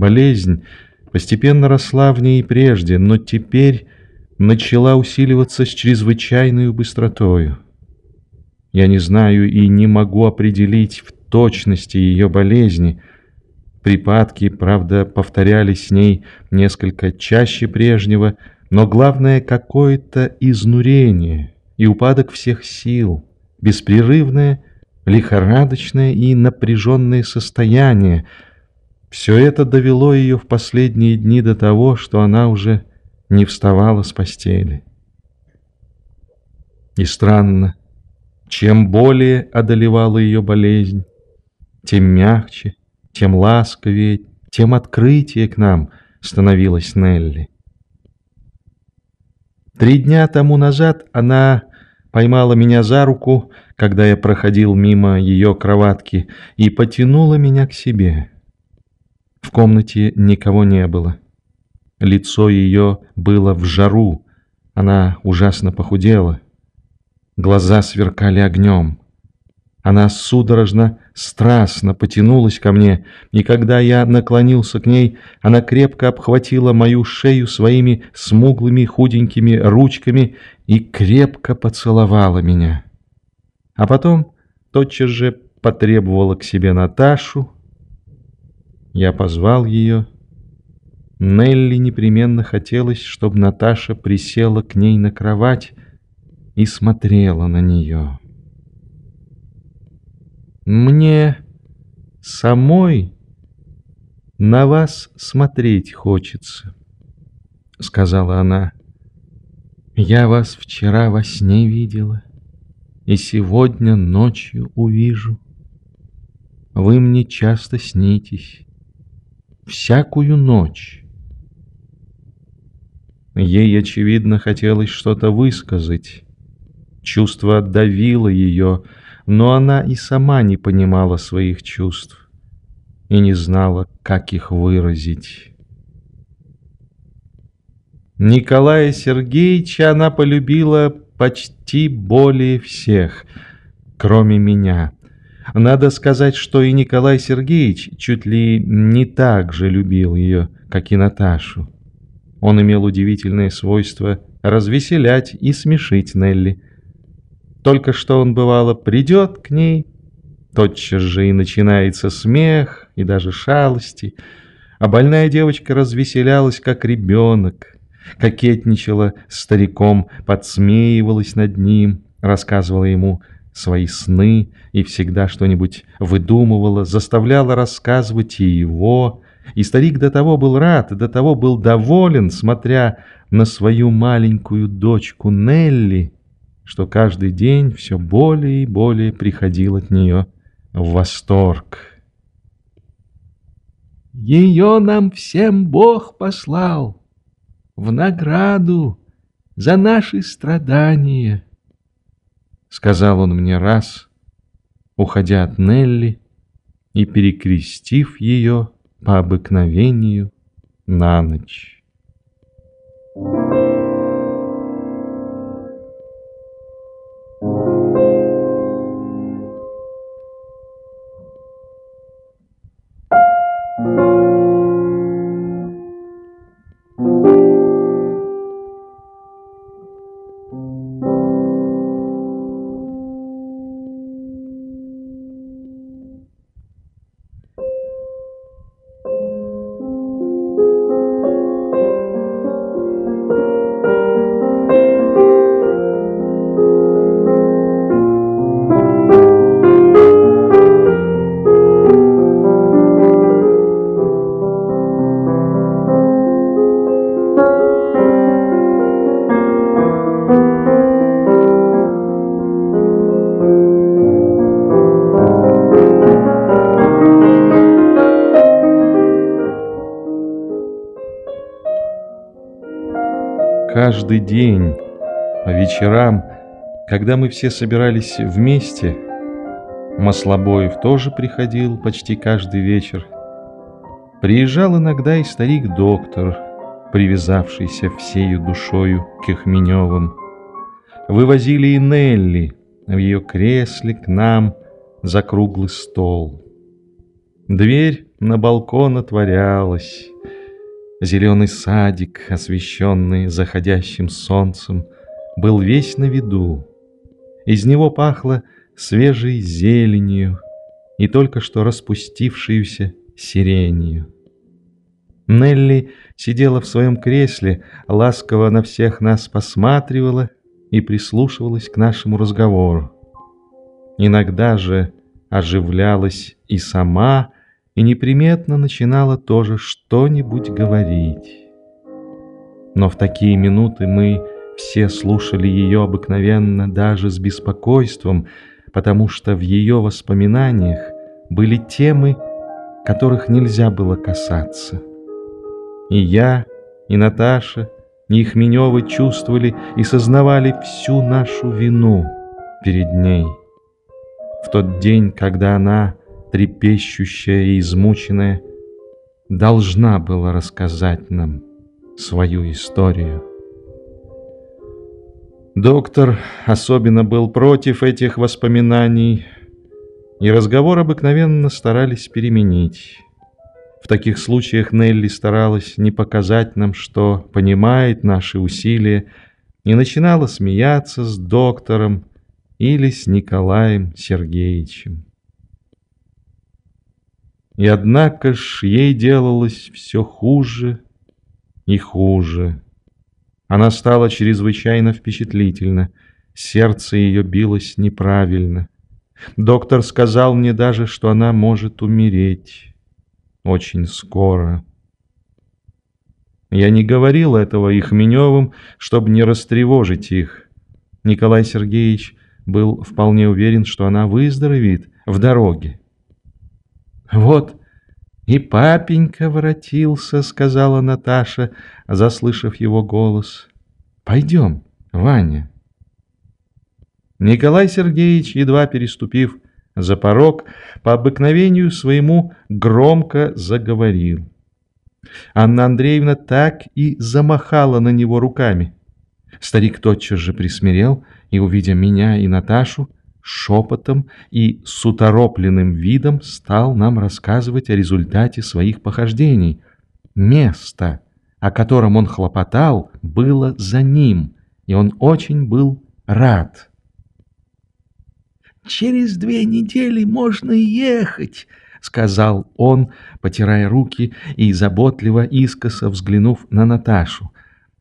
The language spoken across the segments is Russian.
Болезнь постепенно росла в ней прежде, но теперь начала усиливаться с чрезвычайной быстротою. Я не знаю и не могу определить в точности ее болезни. Припадки, правда, повторялись с ней несколько чаще прежнего, но главное какое-то изнурение и упадок всех сил, беспрерывное, лихорадочное и напряженное состояние. Все это довело ее в последние дни до того, что она уже не вставала с постели. И странно, чем более одолевала ее болезнь, тем мягче, тем ласковее, тем открытие к нам становилась Нелли. Три дня тому назад она поймала меня за руку, когда я проходил мимо ее кроватки, и потянула меня к себе. В комнате никого не было. Лицо ее было в жару, она ужасно похудела. Глаза сверкали огнем. Она судорожно, страстно потянулась ко мне, и когда я наклонился к ней, она крепко обхватила мою шею своими смуглыми худенькими ручками и крепко поцеловала меня. А потом тотчас же потребовала к себе Наташу. Я позвал ее. Нелли непременно хотелось, чтобы Наташа присела к ней на кровать и смотрела на нее. Мне самой на вас смотреть хочется, сказала она. Я вас вчера во сне видела и сегодня ночью увижу. Вы мне часто снитесь, всякую ночь. Ей, очевидно, хотелось что-то высказать. Чувство отдавило ее, но она и сама не понимала своих чувств и не знала, как их выразить. Николая Сергеевича она полюбила почти более всех, кроме меня. Надо сказать, что и Николай Сергеевич чуть ли не так же любил ее, как и Наташу. Он имел удивительное свойство развеселять и смешить Нелли – только что он, бывало, придет к ней, тотчас же и начинается смех, и даже шалости, а больная девочка развеселялась, как ребенок, кокетничала с стариком, подсмеивалась над ним, рассказывала ему свои сны и всегда что-нибудь выдумывала, заставляла рассказывать и его, и старик до того был рад, до того был доволен, смотря на свою маленькую дочку Нелли, что каждый день все более и более приходил от нее в восторг. «Ее нам всем Бог послал в награду за наши страдания», — сказал он мне раз, уходя от Нелли и перекрестив ее по обыкновению на ночь. Каждый день, по вечерам, когда мы все собирались вместе, Маслобоев тоже приходил почти каждый вечер. Приезжал иногда и старик-доктор, привязавшийся всею душою к Ихменевым. Вывозили и Нелли в ее кресле к нам за круглый стол. Дверь на балкон отворялась. Зеленый садик, освещенный заходящим солнцем, был весь на виду. Из него пахло свежей зеленью и только что распустившуюся сиренью. Нелли сидела в своем кресле, ласково на всех нас посматривала и прислушивалась к нашему разговору. Иногда же оживлялась и сама, и неприметно начинала тоже что-нибудь говорить. Но в такие минуты мы все слушали ее обыкновенно даже с беспокойством, потому что в ее воспоминаниях были темы, которых нельзя было касаться. И я, и Наташа, и Ихменевы чувствовали и сознавали всю нашу вину перед ней. В тот день, когда она трепещущая и измученная, должна была рассказать нам свою историю. Доктор особенно был против этих воспоминаний, и разговор обыкновенно старались переменить. В таких случаях Нелли старалась не показать нам, что понимает наши усилия, и начинала смеяться с доктором или с Николаем Сергеевичем. И однако ж ей делалось все хуже и хуже. Она стала чрезвычайно впечатлительна, сердце ее билось неправильно. Доктор сказал мне даже, что она может умереть очень скоро. Я не говорил этого Ихменевым, чтобы не растревожить их. Николай Сергеевич был вполне уверен, что она выздоровеет в дороге. «Вот и папенька воротился», — сказала Наташа, заслышав его голос. «Пойдем, Ваня». Николай Сергеевич, едва переступив за порог, по обыкновению своему громко заговорил. Анна Андреевна так и замахала на него руками. Старик тотчас же присмирел и, увидя меня и Наташу, шепотом и с уторопленным видом стал нам рассказывать о результате своих похождений. Место, о котором он хлопотал, было за ним, и он очень был рад. «Через две недели можно ехать», — сказал он, потирая руки и заботливо искоса взглянув на Наташу.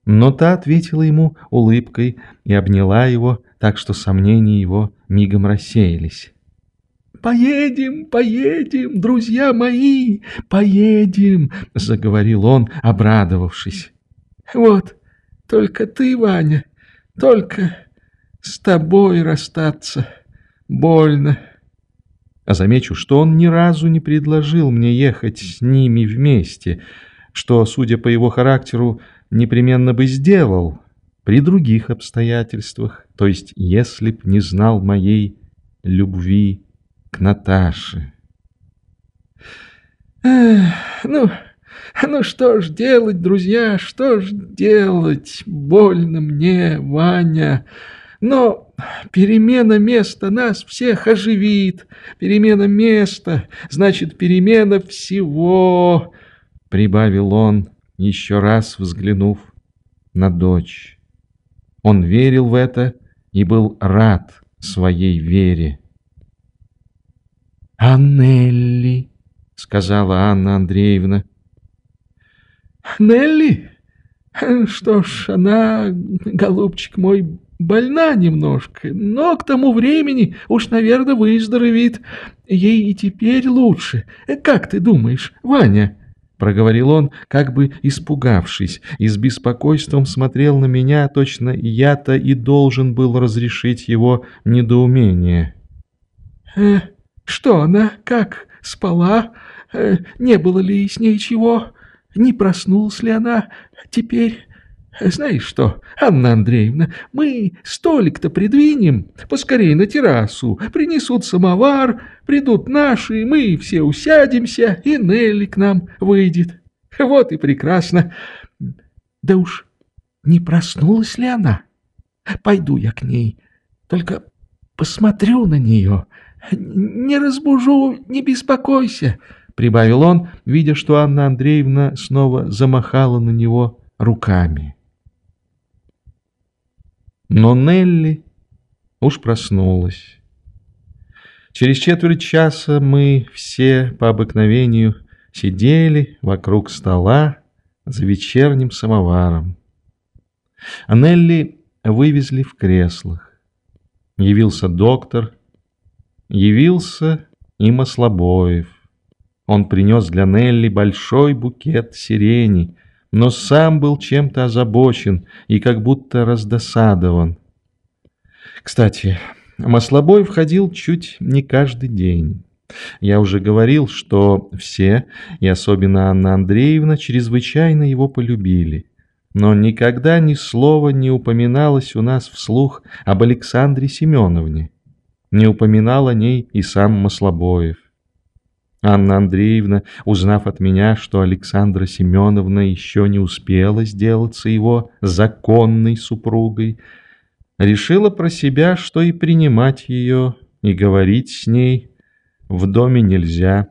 Но та ответила ему улыбкой и обняла его, так что сомнения его мигом рассеялись. «Поедем, поедем, друзья мои, поедем!» — заговорил он, обрадовавшись. «Вот, только ты, Ваня, только с тобой расстаться больно». А замечу, что он ни разу не предложил мне ехать с ними вместе, что, судя по его характеру, непременно бы сделал при других обстоятельствах, то есть если б не знал моей любви к Наташе. Эх, ну, ну что ж делать, друзья, что ж делать? Больно мне, Ваня. Но перемена места нас всех оживит. Перемена места, значит, перемена всего, — прибавил он, еще раз взглянув на дочь. Он верил в это и был рад своей вере. «Аннелли», — сказала Анна Андреевна. «Нелли? Что ж, она, голубчик мой, больна немножко, но к тому времени уж, наверное, выздоровеет. Ей и теперь лучше. Как ты думаешь, Ваня?» Проговорил он, как бы испугавшись, и с беспокойством смотрел на меня, точно я-то и должен был разрешить его недоумение. «Э, «Что она, как, спала? Э, не было ли с ней чего? Не проснулась ли она теперь?» Знаешь что, Анна Андреевна, мы столик-то придвинем, поскорей на террасу, принесут самовар, придут наши, мы все усядемся, и Нелли к нам выйдет. Вот и прекрасно. Да уж не проснулась ли она? Пойду я к ней, только посмотрю на нее. Не разбужу, не беспокойся, прибавил он, видя, что Анна Андреевна снова замахала на него руками. Но Нелли уж проснулась. Через четверть часа мы все по обыкновению сидели вокруг стола за вечерним самоваром. А Нелли вывезли в креслах. Явился доктор, явился и Маслобоев. Он принес для Нелли большой букет сирени, но сам был чем-то озабочен и как будто раздосадован. Кстати, Маслобой входил чуть не каждый день. Я уже говорил, что все, и особенно Анна Андреевна, чрезвычайно его полюбили. Но никогда ни слова не упоминалось у нас вслух об Александре Семеновне. Не упоминал о ней и сам Маслобоев. Анна Андреевна, узнав от меня, что Александра Семеновна еще не успела сделаться его законной супругой, решила про себя, что и принимать ее, и говорить с ней в доме нельзя.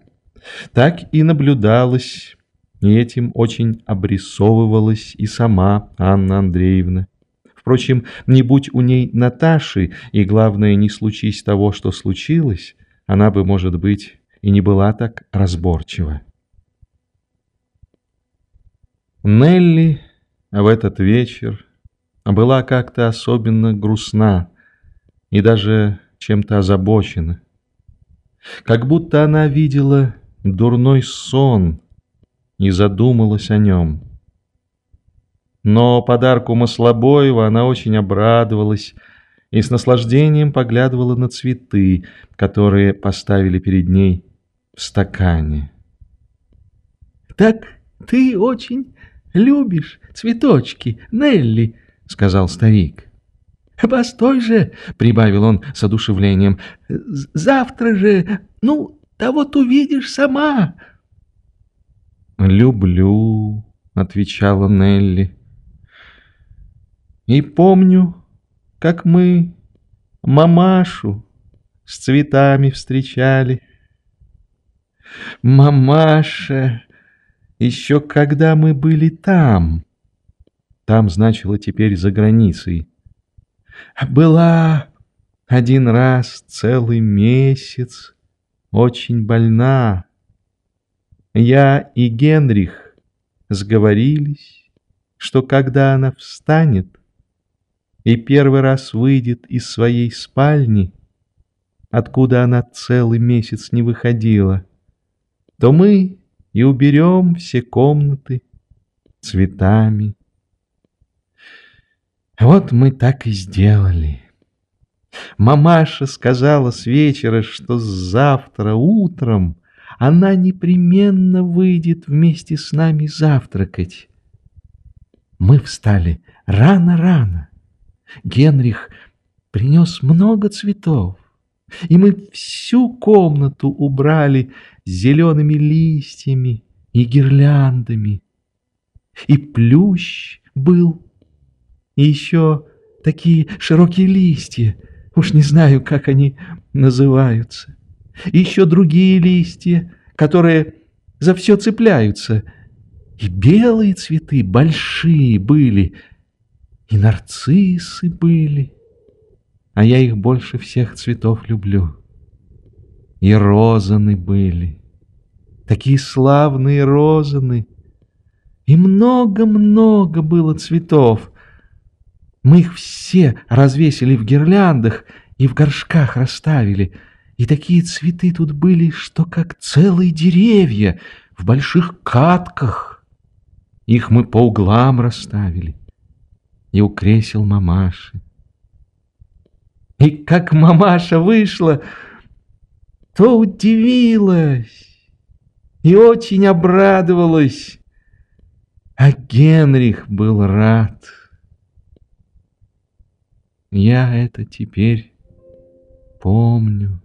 Так и наблюдалось, и этим очень обрисовывалась и сама Анна Андреевна. Впрочем, не будь у ней Наташи, и, главное, не случись того, что случилось, она бы, может быть, и не была так разборчива. Нелли в этот вечер была как-то особенно грустна и даже чем-то озабочена. Как будто она видела дурной сон и задумалась о нем. Но подарку Маслобоева она очень обрадовалась и с наслаждением поглядывала на цветы, которые поставили перед ней стакане. «Так ты очень любишь цветочки, Нелли!» — сказал старик. «Постой же!» — прибавил он с одушевлением. «Завтра же, ну, да вот увидишь сама!» «Люблю», — отвечала Нелли. «И помню, как мы мамашу с цветами встречали. Мамаша, еще когда мы были там, там значило теперь за границей. Была один раз целый месяц очень больна. Я и Генрих сговорились, что когда она встанет и первый раз выйдет из своей спальни, откуда она целый месяц не выходила, то мы и уберем все комнаты цветами, вот мы так и сделали. Мамаша сказала с вечера, что завтра утром она непременно выйдет вместе с нами завтракать. Мы встали рано-рано. Генрих принес много цветов, и мы всю комнату убрали зелеными листьями и гирляндами. И плющ был и еще такие широкие листья, уж не знаю, как они называются. И еще другие листья, которые за все цепляются. И белые цветы большие были, и нарциссы были. А я их больше всех цветов люблю. И розаны были, такие славные розаны. И много-много было цветов, мы их все развесили в гирляндах и в горшках расставили. И такие цветы тут были, что как целые деревья в больших катках. Их мы по углам расставили. И у кресел мамаши. И как мамаша вышла, то удивилась и очень обрадовалась. А Генрих был рад. Я это теперь помню.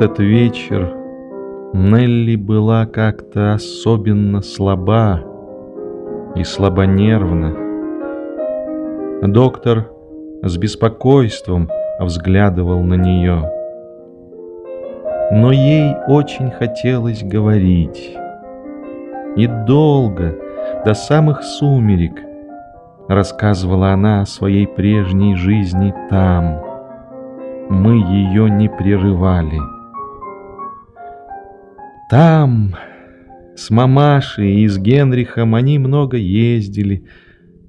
Этот вечер Нелли была как-то особенно слаба и слабонервна. Доктор с беспокойством взглядывал на нее. Но ей очень хотелось говорить. И долго, до самых сумерек, рассказывала она о своей прежней жизни там. Мы ее не прерывали. Там с мамашей и с Генрихом они много ездили,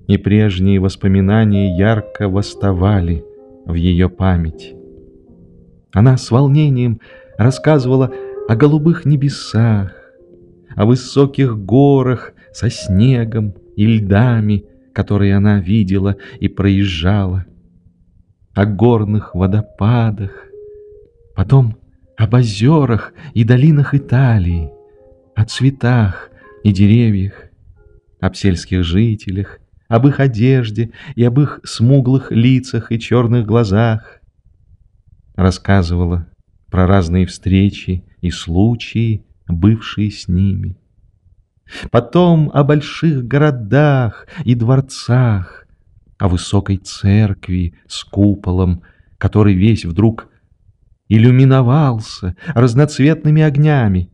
и прежние воспоминания ярко восставали в ее память. Она с волнением рассказывала о голубых небесах, о высоких горах со снегом и льдами, которые она видела и проезжала, о горных водопадах, потом об озерах и долинах Италии, о цветах и деревьях, об сельских жителях, об их одежде и об их смуглых лицах и черных глазах. Рассказывала про разные встречи и случаи, бывшие с ними. Потом о больших городах и дворцах, о высокой церкви с куполом, который весь вдруг иллюминовался разноцветными огнями.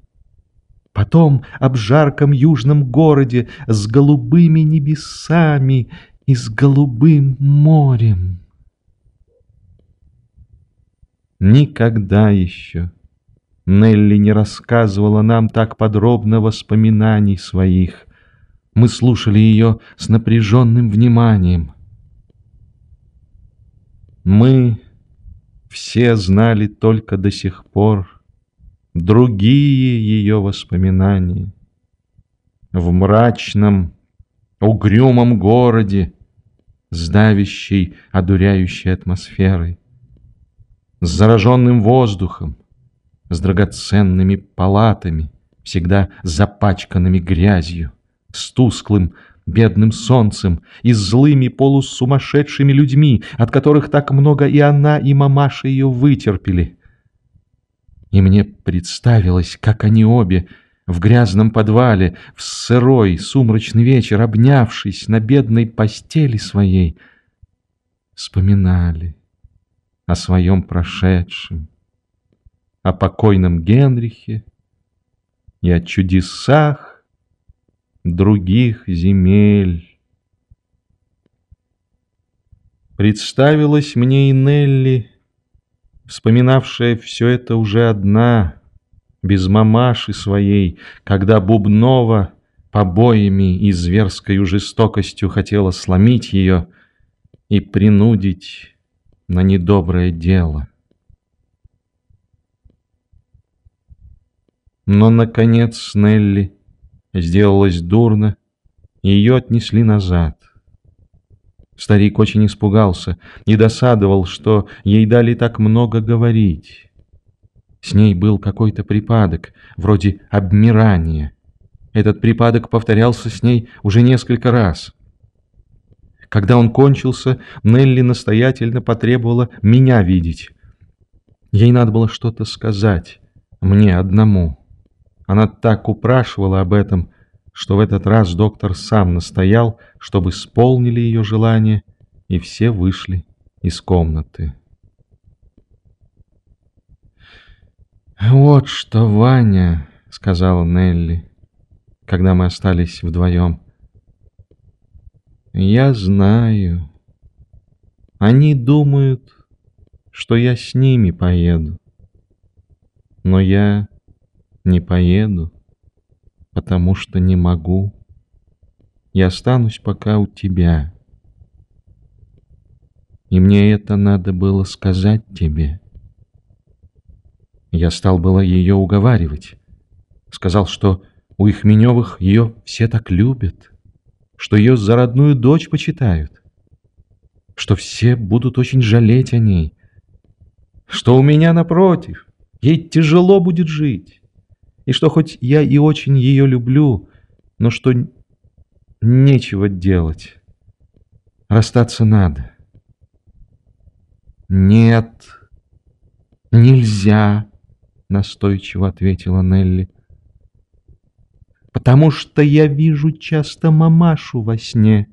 Потом об жарком южном городе с голубыми небесами и с голубым морем. Никогда еще Нелли не рассказывала нам так подробно воспоминаний своих. Мы слушали ее с напряженным вниманием. Мы все знали только до сих пор другие ее воспоминания. В мрачном, угрюмом городе с давящей, одуряющей атмосферой с зараженным воздухом, с драгоценными палатами, всегда запачканными грязью, с тусклым, бедным солнцем и злыми полусумасшедшими людьми, от которых так много и она, и мамаша ее вытерпели. И мне представилось, как они обе в грязном подвале, в сырой сумрачный вечер, обнявшись на бедной постели своей, вспоминали о своем прошедшем, о покойном Генрихе и о чудесах других земель. Представилась мне и Нелли, вспоминавшая все это уже одна, без мамаши своей, когда Бубнова побоями и зверской жестокостью хотела сломить ее и принудить на недоброе дело. Но, наконец, Нелли сделалась дурно, и ее отнесли назад. Старик очень испугался и досадовал, что ей дали так много говорить. С ней был какой-то припадок, вроде обмирания. Этот припадок повторялся с ней уже несколько раз. Когда он кончился, Нелли настоятельно потребовала меня видеть. Ей надо было что-то сказать, мне одному. Она так упрашивала об этом, что в этот раз доктор сам настоял, чтобы исполнили ее желание, и все вышли из комнаты. «Вот что, Ваня», — сказала Нелли, когда мы остались вдвоем, — я знаю. Они думают, что я с ними поеду. Но я не поеду, потому что не могу. Я останусь пока у тебя. И мне это надо было сказать тебе. Я стал было ее уговаривать. Сказал, что у Ихменевых ее все так любят что ее за родную дочь почитают, что все будут очень жалеть о ней, что у меня, напротив, ей тяжело будет жить, и что хоть я и очень ее люблю, но что нечего делать, расстаться надо. Нет, нельзя, — настойчиво ответила Нелли. «Потому что я вижу часто мамашу во сне,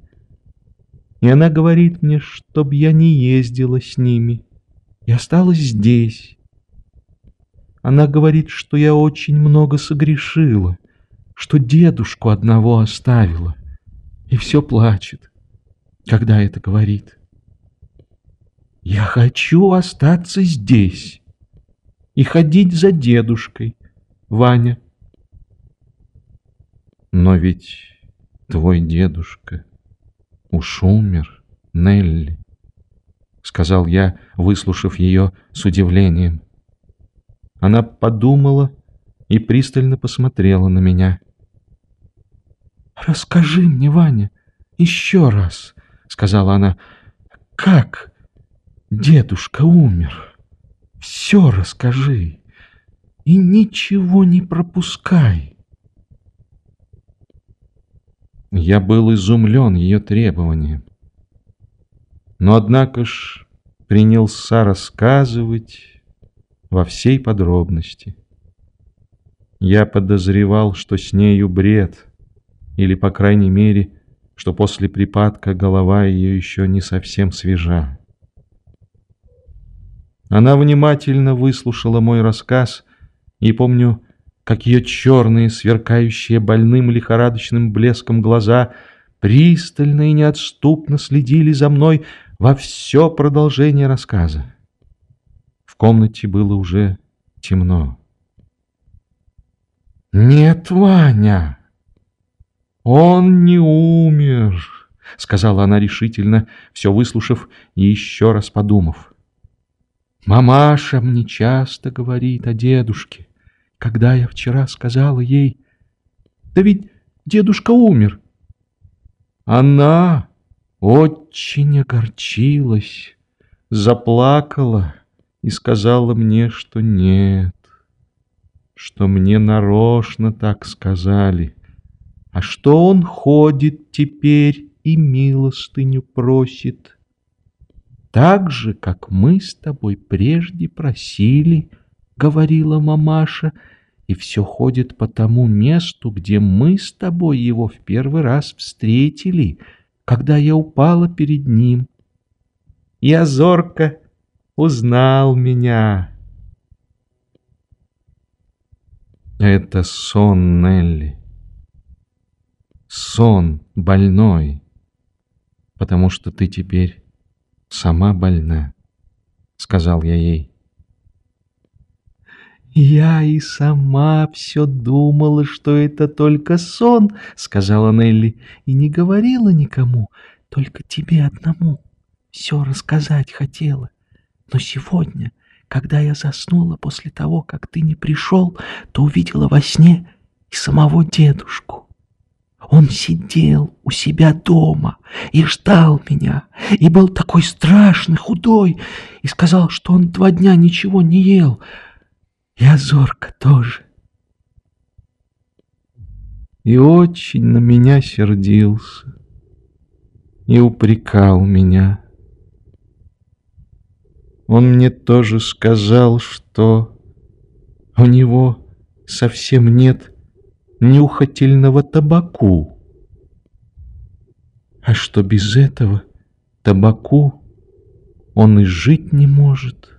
и она говорит мне, чтоб я не ездила с ними и осталась здесь. Она говорит, что я очень много согрешила, что дедушку одного оставила, и все плачет, когда это говорит. Я хочу остаться здесь» и ходить за дедушкой, Ваня. Но ведь твой дедушка уж умер, Нелли, сказал я, выслушав ее с удивлением. Она подумала и пристально посмотрела на меня. «Расскажи мне, Ваня, еще раз», — сказала она, — «как дедушка умер?» Все расскажи и ничего не пропускай. Я был изумлен ее требованием. Но однако ж принялся рассказывать во всей подробности. Я подозревал, что с нею бред, или, по крайней мере, что после припадка голова ее еще не совсем свежа. Она внимательно выслушала мой рассказ, и помню, как ее черные, сверкающие больным лихорадочным блеском глаза пристально и неотступно следили за мной во все продолжение рассказа. В комнате было уже темно. «Нет, Ваня, он не умер», — сказала она решительно, все выслушав и еще раз подумав. Мамаша мне часто говорит о дедушке. Когда я вчера сказала ей, да ведь дедушка умер. Она очень огорчилась, заплакала и сказала мне, что нет, что мне нарочно так сказали, а что он ходит теперь и милостыню просит так же, как мы с тобой прежде просили, — говорила мамаша, — и все ходит по тому месту, где мы с тобой его в первый раз встретили, когда я упала перед ним. Я зорко узнал меня. Это сон, Нелли. Сон больной, потому что ты теперь сама больна, — сказал я ей. «Я и сама все думала, что это только сон», — сказала Нелли, — «и не говорила никому, только тебе одному. Все рассказать хотела. Но сегодня, когда я заснула после того, как ты не пришел, то увидела во сне и самого дедушку. Он сидел у себя дома и ждал меня, и был такой страшный, худой, и сказал, что он два дня ничего не ел. И Азорка тоже. И очень на меня сердился и упрекал меня. Он мне тоже сказал, что у него совсем нет нюхательного табаку. А что без этого табаку он и жить не может.